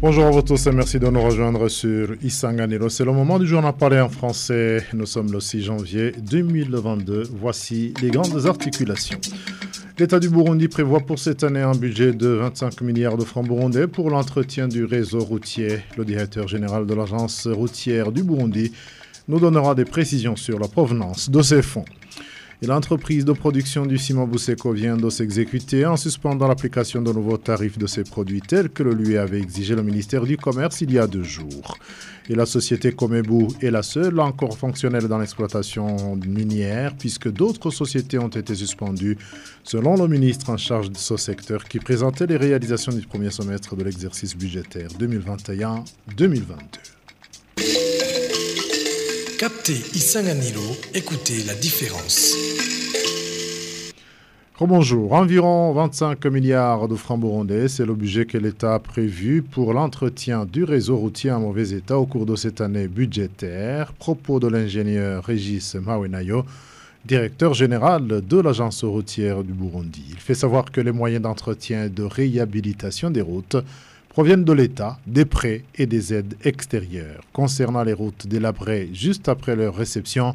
Bonjour à vous tous et merci de nous rejoindre sur Isanganiro. C'est le moment du journal parlé en français. Nous sommes le 6 janvier 2022. Voici les grandes articulations. L'État du Burundi prévoit pour cette année un budget de 25 milliards de francs burundais pour l'entretien du réseau routier. Le directeur général de l'agence routière du Burundi nous donnera des précisions sur la provenance de ces fonds. Et l'entreprise de production du ciment Bousseko vient de s'exécuter en suspendant l'application de nouveaux tarifs de ses produits tels que le lui avait exigé le ministère du Commerce il y a deux jours. Et la société Comebou est la seule encore fonctionnelle dans l'exploitation minière puisque d'autres sociétés ont été suspendues selon le ministre en charge de ce secteur qui présentait les réalisations du premier semestre de l'exercice budgétaire 2021-2022. Captez Isanganilo, écoutez la différence. Bonjour. Environ 25 milliards de francs burundais, c'est le budget que l'État a prévu pour l'entretien du réseau routier en mauvais état au cours de cette année budgétaire. Propos de l'ingénieur Régis Mawenayo, directeur général de l'agence routière du Burundi. Il fait savoir que les moyens d'entretien et de réhabilitation des routes proviennent de l'État, des prêts et des aides extérieures. Concernant les routes délabrées juste après leur réception,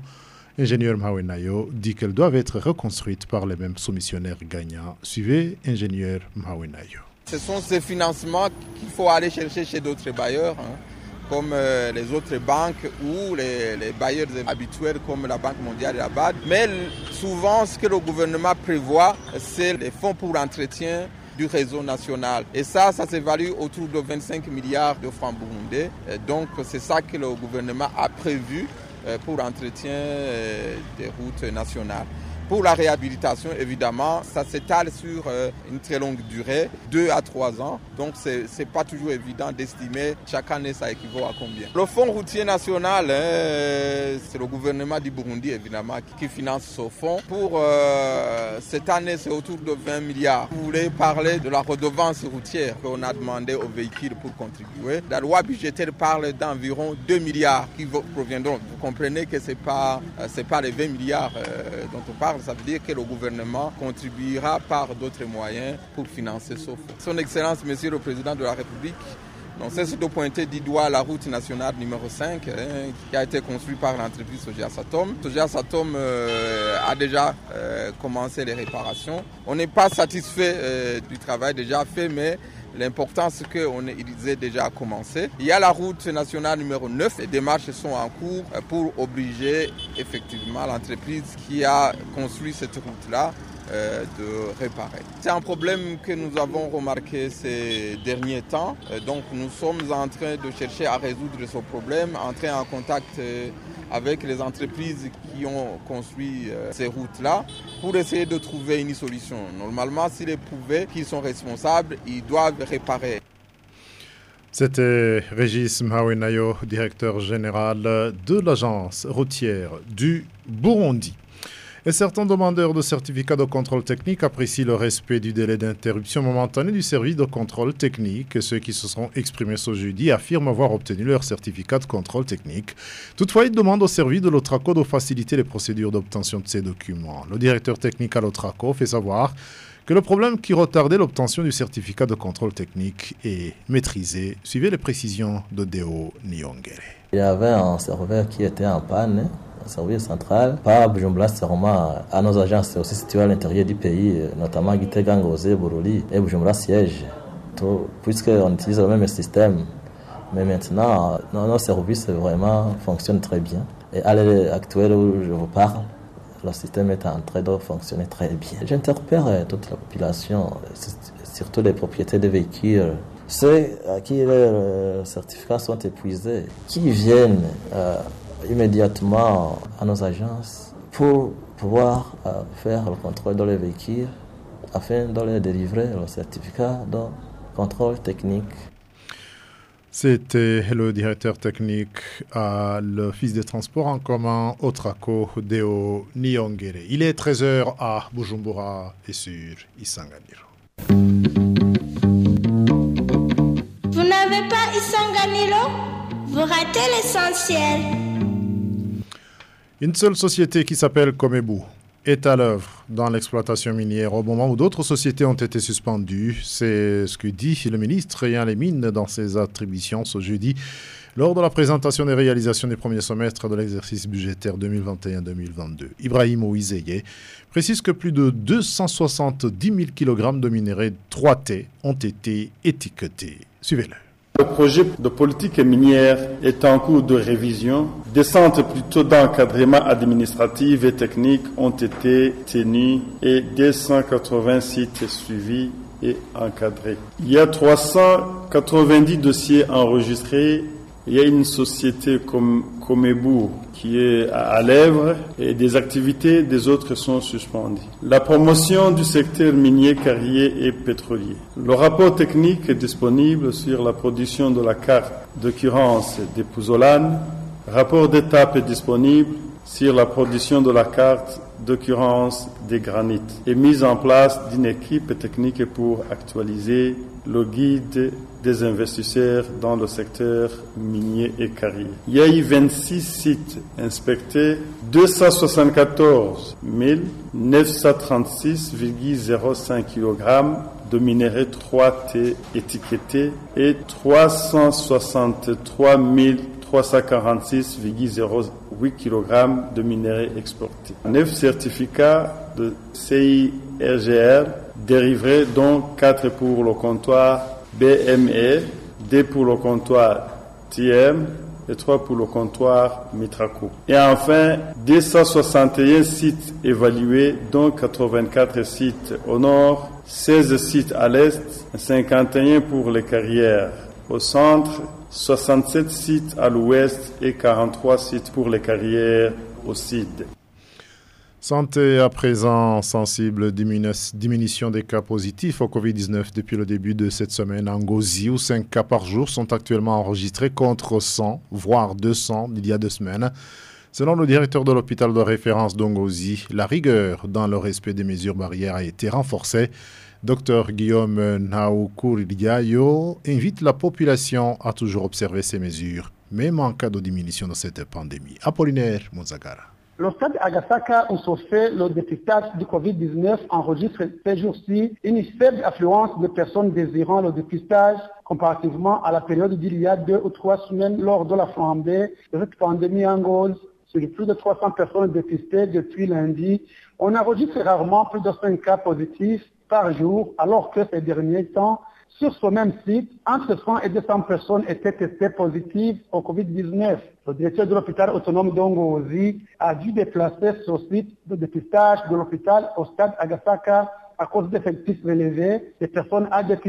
Ingénieur Mawenayo dit qu'elles doivent être reconstruites par les mêmes soumissionnaires gagnants. Suivez Ingénieur Mawenayo. Ce sont ces financements qu'il faut aller chercher chez d'autres bailleurs, hein, comme euh, les autres banques ou les, les, bailleurs habituels comme la Banque mondiale et la BAD. Mais souvent, ce que le gouvernement prévoit, c'est les fonds pour l'entretien du réseau national. Et ça, ça s'évalue autour de 25 milliards de francs burundais. donc, c'est ça que le gouvernement a prévu pour l'entretien des routes nationales. Pour la réhabilitation, évidemment, ça s'étale sur une très longue durée, deux à trois ans. Donc, ce n'est pas toujours évident d'estimer chaque année ça équivaut à combien. Le Fonds routier national, hein, c'est le gouvernement du Burundi, évidemment, qui finance ce fonds. Pour euh, cette année, c'est autour de 20 milliards. Vous voulez parler de la redevance routière qu'on a demandé aux véhicules pour contribuer. La loi budgétaire parle d'environ 2 milliards qui proviendront. Vous comprenez que ce n'est pas, pas les 20 milliards euh, dont on parle ça veut dire que le gouvernement contribuera par d'autres moyens pour financer ce fonds. Son Excellence, Monsieur le Président de la République, c'est de pointer du doigt la route nationale numéro 5 hein, qui a été construite par l'entreprise Soja Satom. Soja Satom euh, a déjà euh, commencé les réparations. On n'est pas satisfait euh, du travail déjà fait, mais L'important, c'est qu'on ait déjà commencé. Il y a la route nationale numéro 9. Les démarches sont en cours pour obliger effectivement l'entreprise qui a construit cette route-là de réparer. C'est un problème que nous avons remarqué ces derniers temps. Donc nous sommes en train de chercher à résoudre ce problème, entrer en contact avec les entreprises qui ont construit ces routes-là pour essayer de trouver une solution. Normalement, s'ils éprouvaient qu'ils sont responsables, ils doivent réparer. C'était Régis Mawinayo, directeur général de l'agence routière du Burundi. Et certains demandeurs de certificats de contrôle technique apprécient le respect du délai d'interruption momentanée du service de contrôle technique. Ceux qui se sont exprimés ce jeudi affirment avoir obtenu leur certificat de contrôle technique. Toutefois, ils demandent au service de l'Otraco de faciliter les procédures d'obtention de ces documents. Le directeur technique à l'Otraco fait savoir que le problème qui retardait l'obtention du certificat de contrôle technique est maîtrisé. Suivez les précisions de Deo Nyongere. Il y avait un serveur qui était en panne service central, pas Bujumbura seulement, à nos agences aussi situées à l'intérieur du pays, notamment Gitega, Ngozé, Buruli et Bujumbura siège, puisqu'on utilise le même système. Mais maintenant, nos services vraiment fonctionnent très bien. Et à l'heure actuelle où je vous parle, le système est en train de fonctionner très bien. J'interpelle toute la population, surtout les propriétaires de véhicules, ceux à qui les certificats sont épuisés, qui viennent euh, immédiatement à nos agences pour pouvoir euh, faire le contrôle dans les véhicules afin de délivrer le certificat de contrôle technique. C'était le directeur technique à l'Office des transports en commun au Traco Deo Nyongere. Il est 13h à Bujumbura et sur Isanganiro. Pas Isanganiro Vous ratez l'essentiel. Une seule société qui s'appelle Comebou est à l'œuvre dans l'exploitation minière au moment où d'autres sociétés ont été suspendues. C'est ce que dit le ministre ayant les mines dans ses attributions ce jeudi lors de la présentation des réalisations des premiers semestres de l'exercice budgétaire 2021-2022. Ibrahim Ouizeye précise que plus de 270 000 kg de minerais 3T ont été étiquetés. Suivez-le. Le projet de politique minière est en cours de révision. Des centres plutôt d'encadrement administratif et technique ont été tenus et 280 sites suivis et encadrés. Il y a 390 dossiers enregistrés il y a une société comme Comebu qui est à lèvres et des activités des autres sont suspendues. La promotion du secteur minier, carrier et pétrolier. Le rapport technique est disponible sur la production de la carte d'occurrence des pouzolanes. Rapport d'étape est disponible sur la production de la carte d'occurrence des granites et mise en place d'une équipe technique pour actualiser le guide des investisseurs dans le secteur minier et carrier. Il y a eu 26 sites inspectés, 274 936,05 kg de minerais 3T étiquetés et 363 346,08 kg de minerais exportés. Neuf certificats de CIRGR délivrés, dont 4 pour le comptoir BME, 2 pour le comptoir TM et 3 pour le comptoir Mitraco. Et enfin, 261 sites évalués, dont 84 sites au nord, 16 sites à l'est, 51 pour les carrières au centre, 67 sites à l'ouest et 43 sites pour les carrières au sud. Santé à présent, sensible diminution des cas positifs au Covid-19 depuis le début de cette semaine en Gozi, où 5 cas par jour sont actuellement enregistrés contre 100, voire 200 il y a deux semaines. Selon le directeur de l'hôpital de référence d'Ongozi, la rigueur dans le respect des mesures barrières a été renforcée. Dr Guillaume Naoukouridiayo invite la population à toujours observer ces mesures, même en cas de diminution de cette pandémie. Apollinaire Mozagara. Le stade Agasaka, où se fait le dépistage du Covid-19, enregistre ces jours-ci une faible affluence de personnes désirant le dépistage comparativement à la période d'il y a deux ou trois semaines lors de la flambée de cette pandémie en Sur plus de 300 personnes dépistées depuis lundi, on enregistre rarement plus de 5 cas positifs par jour, alors que ces derniers temps, sur ce même site, entre 100 et 200 personnes étaient testées positives au Covid-19. Le directeur de l'hôpital autonome d'Ongozi a dû déplacer ce site de dépistage de l'hôpital au stade Agasaka à cause d'effectifs relevés. Les personnes à des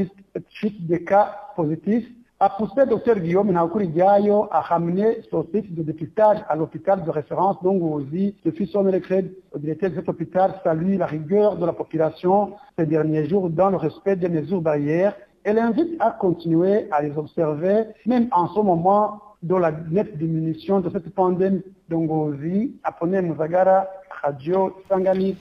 chute des cas positifs a poussé docteur Guillaume Diayo à ramener ce site de dépistage à l'hôpital de référence d'Ongozi depuis son élecret. Le directeur de cet hôpital salue la rigueur de la population ces derniers jours dans le respect des mesures barrières elle invite à continuer à les observer, même en ce moment de la nette diminution de cette pandémie. Apprenez Muzagara, Radio Sangani.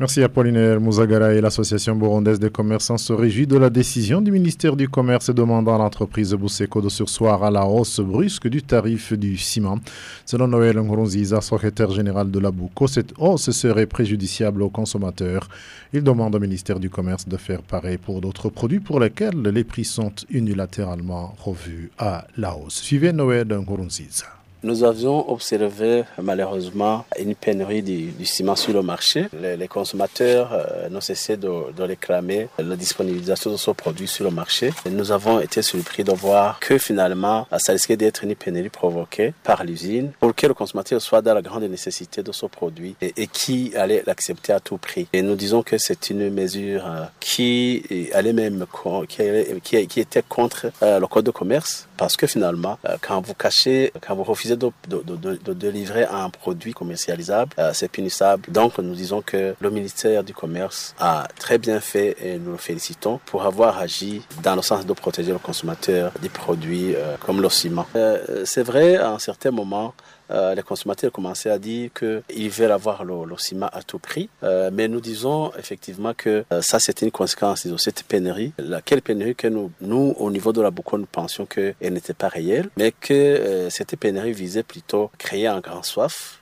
Merci Apollinaire Mouzagara et l'Association burundaise des commerçants se réjouit de la décision du ministère du Commerce demandant à l'entreprise Bousseko de sursoir à la hausse brusque du tarif du ciment. Selon Noël Nkurunziza, secrétaire général de la Bouco, cette hausse serait préjudiciable aux consommateurs. Il demande au ministère du Commerce de faire pareil pour d'autres produits pour lesquels les prix sont unilatéralement revus à la hausse. Suivez Noël Nkurunziza. Nous avions observé malheureusement une pénurie du, ciment sur le marché. Les, consommateurs euh, n'ont cessé de, réclamer la disponibilisation de ce produit sur le marché. Et nous avons été surpris de voir que finalement, ça risquait d'être une pénurie provoquée par l'usine pour que le consommateur soit dans la grande nécessité de ce produit et, qui allait l'accepter à tout prix. Et nous disons que c'est une mesure euh, qui allait même qui, qui, était contre euh, le code de commerce parce que finalement, quand vous cachez, quand vous refusez de, de, un produit commercialisable, euh, c'est punissable. Donc nous disons que le ministère du Commerce a très bien fait et nous le félicitons pour avoir agi dans le sens de protéger le consommateur des produits euh, comme le ciment. Euh, c'est vrai, à un certain moment, euh, les consommateurs commençaient à dire qu'ils veulent avoir le, ciment à tout prix. Euh, mais nous disons effectivement que ça, c'était une conséquence de cette pénurie. Laquelle pénurie que nous, nous, au niveau de la Boucon, nous pensions qu'elle n'était pas réelle, mais que cette pénurie visait plutôt créer un grand soif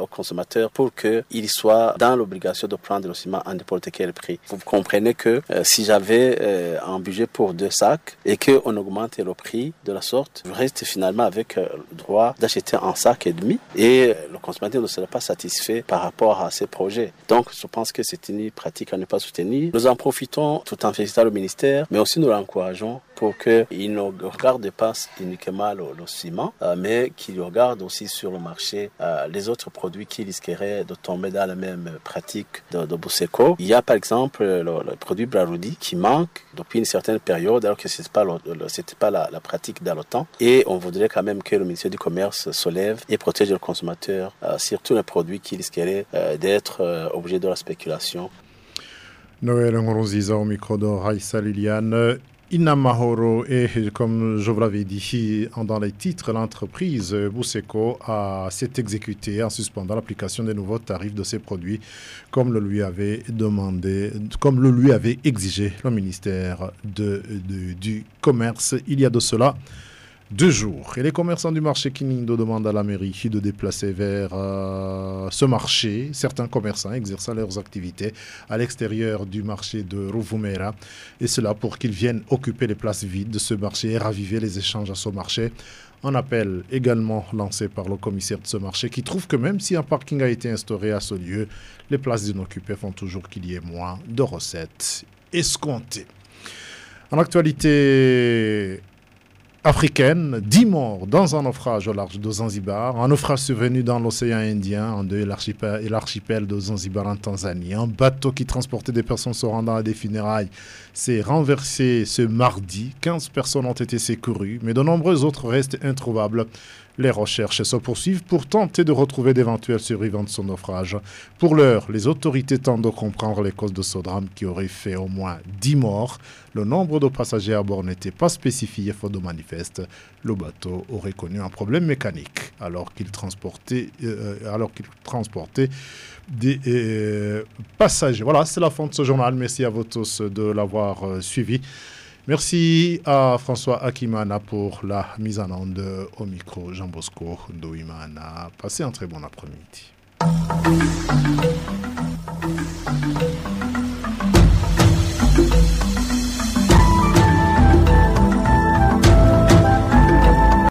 aux consommateurs pour qu'ils soient dans l'obligation de prendre le ciment à n'importe quel prix. Vous comprenez que si j'avais un budget pour deux sacs et qu'on augmente le prix de la sorte, je reste finalement avec le droit d'acheter un sac et demi et le consommateur ne sera pas satisfait par rapport à ces projets. Donc je pense que c'est une pratique à ne pas soutenir. Nous en profitons tout en félicitant le ministère, mais aussi nous l'encourageons pour qu'il ne regarde pas uniquement le, ciment, euh, mais qu'il regarde aussi sur le marché euh, les autres produits qui risqueraient de tomber dans la même pratique de, de. Il y a par exemple le, produit Braroudi qui manque depuis une certaine période, alors que ce n'était pas, la, pratique dans le temps. Et on voudrait quand même que le ministère du Commerce se lève protège le consommateur euh, sur tous les produits qui risqueraient d'être objets de la spéculation. Noël Ngoroziza au micro de Liliane. Inamahoro et comme je vous l'avais dit dans les titres, l'entreprise Bousseko s'est exécutée en suspendant l'application des nouveaux tarifs de ses produits comme le lui avait demandé, comme le lui avait exigé le ministère du Commerce il y a de cela deux jours. Et les commerçants du marché Kinindo demandent à la mairie de déplacer vers euh, ce marché certains commerçants exerçant leurs activités à l'extérieur du marché de Rovumera. Et cela pour qu'ils viennent occuper les places vides de ce marché et raviver les échanges à ce marché. Un appel également lancé par le commissaire de ce marché qui trouve que même si un parking a été instauré à ce lieu, les places inoccupées font toujours qu'il y ait moins de recettes escomptées. En actualité, africaine, 10 morts dans un naufrage au large de Zanzibar, un naufrage survenu dans l'océan Indien, en et l'archipel de Zanzibar en Tanzanie. Un bateau qui transportait des personnes se rendant à des funérailles s'est renversé ce mardi. 15 personnes ont été secourues, mais de nombreux autres restent introuvables. Les recherches se poursuivent pour tenter de retrouver d'éventuels survivants de son naufrage. Pour l'heure, les autorités tentent de comprendre les causes de ce drame qui aurait fait au moins 10 morts. Le nombre de passagers à bord n'était pas spécifié faute de manifeste. Le bateau aurait connu un problème mécanique alors qu'il transportait, euh, transportait des euh, passagers. Voilà, c'est la fin de ce journal. Merci à vous tous de l'avoir euh, suivi. Merci à François Akimana pour la mise en onde au micro Jean Bosco Douimana. Passez un très bon après-midi.